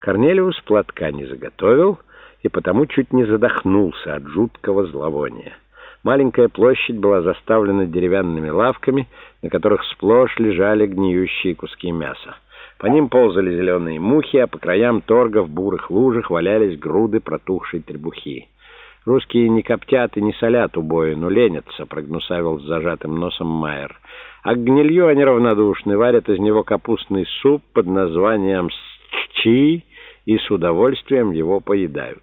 Корнелиус платка не заготовил и потому чуть не задохнулся от жуткого зловония. Маленькая площадь была заставлена деревянными лавками, на которых сплошь лежали гниющие куски мяса. По ним ползали зеленые мухи, а по краям торга в бурых лужах валялись груды протухшей требухи. «Русские не коптят и не солят убои, но ленятся», — прогнусавил с зажатым носом Майер. «А к гнилью они равнодушны, варят из него капустный суп под названием «счи» и с удовольствием его поедают.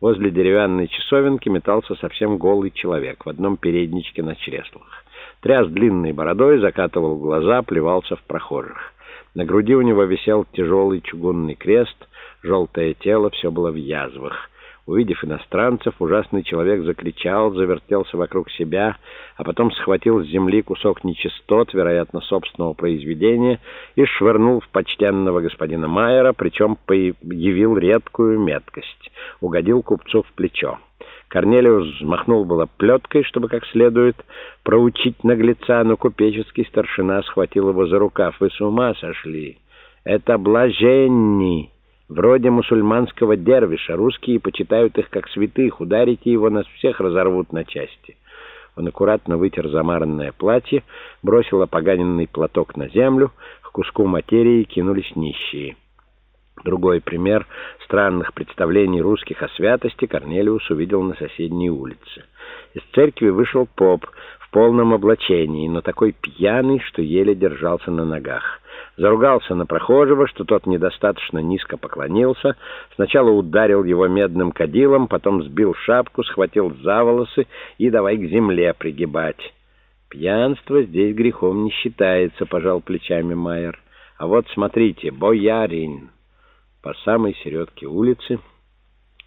Возле деревянной часовенки метался совсем голый человек в одном передничке на чреслах. Тряс длинной бородой, закатывал глаза, плевался в прохожих. На груди у него висел тяжелый чугунный крест, желтое тело все было в язвах. Увидев иностранцев, ужасный человек закричал, завертелся вокруг себя, а потом схватил с земли кусок нечистот, вероятно, собственного произведения, и швырнул в почтенного господина Майера, причем появил редкую меткость, угодил купцу в плечо. Корнелиус взмахнул было плеткой, чтобы как следует проучить наглеца, но купеческий старшина схватил его за рукав. «Вы с ума сошли! Это блаженни!» Вроде мусульманского дервиша. Русские почитают их как святых. Ударите его, нас всех разорвут на части. Он аккуратно вытер замаранное платье, бросил опоганенный платок на землю. К куску материи кинулись нищие. Другой пример странных представлений русских о святости Корнелиус увидел на соседней улице. Из церкви вышел поп в полном облачении, но такой пьяный, что еле держался на ногах заругался на прохожего, что тот недостаточно низко поклонился, сначала ударил его медным кадилом, потом сбил шапку, схватил за волосы и давай к земле пригибать. «Пьянство здесь грехом не считается», — пожал плечами Майер. «А вот смотрите, боярин!» По самой середке улицы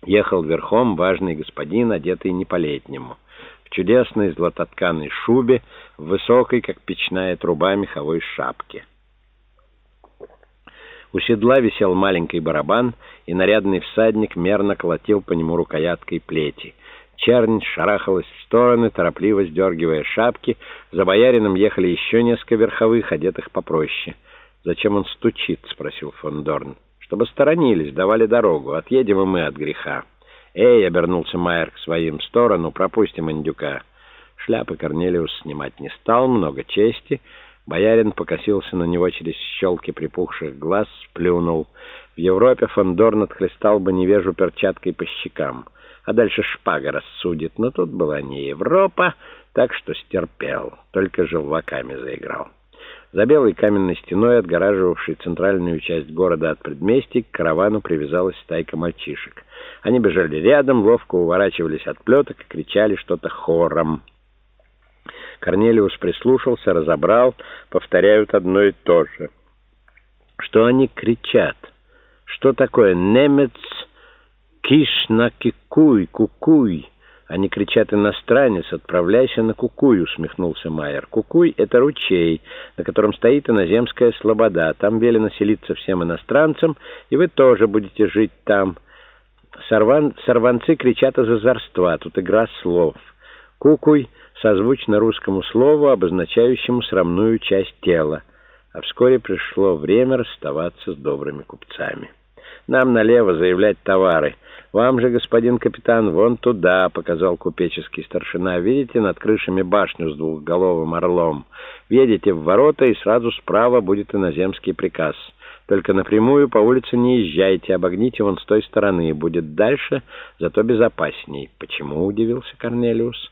ехал верхом важный господин, одетый не по-летнему, в чудесной златотканой шубе, в высокой, как печная труба, меховой шапке. У седла висел маленький барабан, и нарядный всадник мерно колотил по нему рукояткой плети. Чернь шарахалась в стороны, торопливо сдергивая шапки. За боярином ехали еще несколько верховых, одетых попроще. «Зачем он стучит?» — спросил фон Дорн. «Чтобы сторонились, давали дорогу. Отъедем и мы от греха». «Эй!» — обернулся Майер к своим сторону. «Пропустим индюка». Шляпы Корнелиус снимать не стал, много чести — Боярин покосился на него через щелки припухших глаз, сплюнул. В Европе Фондорн отхлестал бы невежу перчаткой по щекам, а дальше шпага рассудит. Но тут была не Европа, так что стерпел, только желваками заиграл. За белой каменной стеной, отгораживавшей центральную часть города от предместий, к каравану привязалась стайка мальчишек. Они бежали рядом, ловко уворачивались от плеток и кричали что-то хором. Корнелиус прислушался, разобрал, повторяют одно и то же. Что они кричат? Что такое «немец киш на кикуй, кукуй»? Они кричат «иностранец, отправляйся на Кукуй», — усмехнулся Майер. «Кукуй — это ручей, на котором стоит иноземская слобода. Там велено селиться всем иностранцам, и вы тоже будете жить там». Сорван... Сорванцы кричат из озорства, тут игра слов. «Кукуй» созвучно русскому слову, обозначающему срамную часть тела. А вскоре пришло время расставаться с добрыми купцами. «Нам налево заявлять товары. Вам же, господин капитан, вон туда», — показал купеческий старшина. «Видите над крышами башню с двухголовым орлом? Въедете в ворота, и сразу справа будет иноземский приказ. Только напрямую по улице не езжайте, обогните вон с той стороны. Будет дальше, зато безопасней». «Почему?» — удивился Корнелиус.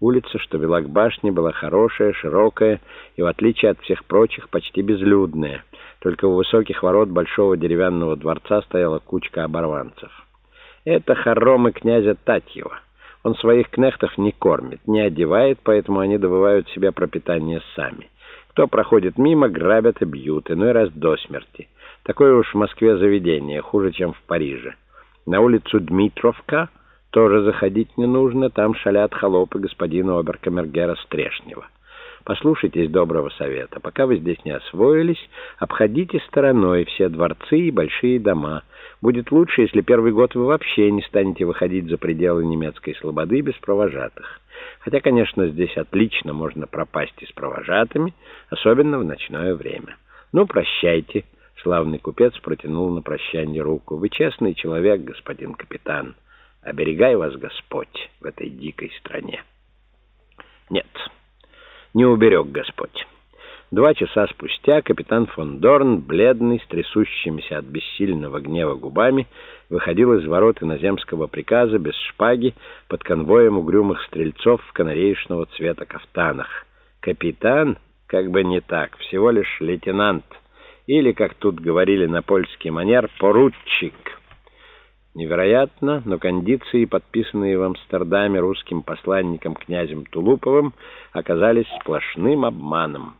Улица, что вела к башне, была хорошая, широкая и, в отличие от всех прочих, почти безлюдная. Только у высоких ворот большого деревянного дворца стояла кучка оборванцев. Это хоромы князя Татьева. Он своих кнехтов не кормит, не одевает, поэтому они добывают себе пропитание сами. Кто проходит мимо, грабят и бьют, иной раз до смерти. Такое уж в Москве заведение, хуже, чем в Париже. На улицу Дмитровка тоже заходить не нужно, там шалят холопы господина оберкамергера Стрешнева. Послушайтесь доброго совета. Пока вы здесь не освоились, обходите стороной все дворцы и большие дома. Будет лучше, если первый год вы вообще не станете выходить за пределы немецкой слободы без провожатых. Хотя, конечно, здесь отлично можно пропасть и с провожатыми, особенно в ночное время. Ну, прощайте. Славный купец протянул на прощание руку. «Вы честный человек, господин капитан. Оберегай вас Господь в этой дикой стране». «Нет, не уберег Господь». Два часа спустя капитан фон Дорн, бледный, с трясущимися от бессильного гнева губами, выходил из ворот иноземского приказа без шпаги под конвоем угрюмых стрельцов в канареечного цвета кафтанах. Капитан, как бы не так, всего лишь лейтенант, или, как тут говорили на польский манер, поручик. Невероятно, но кондиции, подписанные в Амстердаме русским посланником князем Тулуповым, оказались сплошным обманом.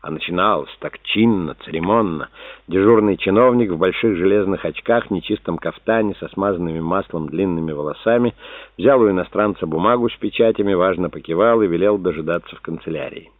А начиналось так чинно, церемонно. Дежурный чиновник в больших железных очках, нечистом кафтане, со смазанными маслом длинными волосами, взял у иностранца бумагу с печатями, важно покивал и велел дожидаться в канцелярии.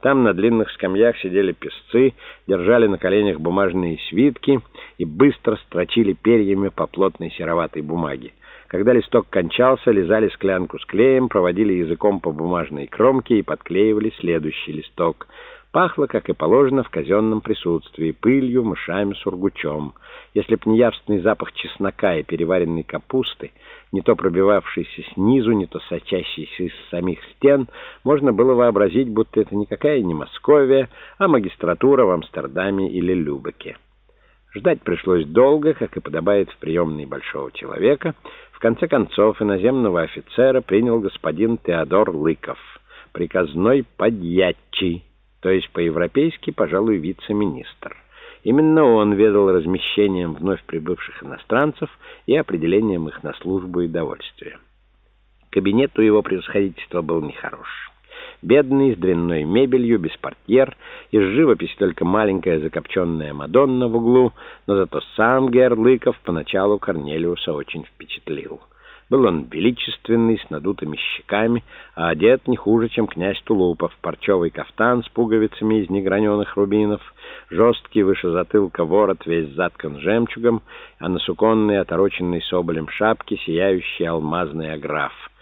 Там на длинных скамьях сидели песцы, держали на коленях бумажные свитки и быстро строчили перьями по плотной сероватой бумаге. Когда листок кончался, лизали склянку с клеем, проводили языком по бумажной кромке и подклеивали следующий листок — Пахло, как и положено, в казенном присутствии, пылью, мышами, сургучом. Если б не явственный запах чеснока и переваренной капусты, не то пробивавшийся снизу, не то сочащийся из самих стен, можно было вообразить, будто это никакая не Московия, а магистратура в Амстердаме или Любеке. Ждать пришлось долго, как и подобает в приемной большого человека. В конце концов, иноземного офицера принял господин Теодор Лыков, приказной подьячий, то есть по-европейски, пожалуй, вице-министр. Именно он ведал размещением вновь прибывших иностранцев и определением их на службу и довольствие. Кабинет у его превосходительства был нехорош. Бедный, с дрянной мебелью, без портьер, из живописи только маленькая закопченная Мадонна в углу, но зато сам Герлыков поначалу Корнелиуса очень впечатлил. Был он величественный, с надутыми щеками, а одет не хуже, чем князь Тулупов. Парчевый кафтан с пуговицами из неграненых рубинов, жесткий выше затылка ворот весь заткан жемчугом, а на суконной, отороченной соболем шапке сияющий алмазный аграф —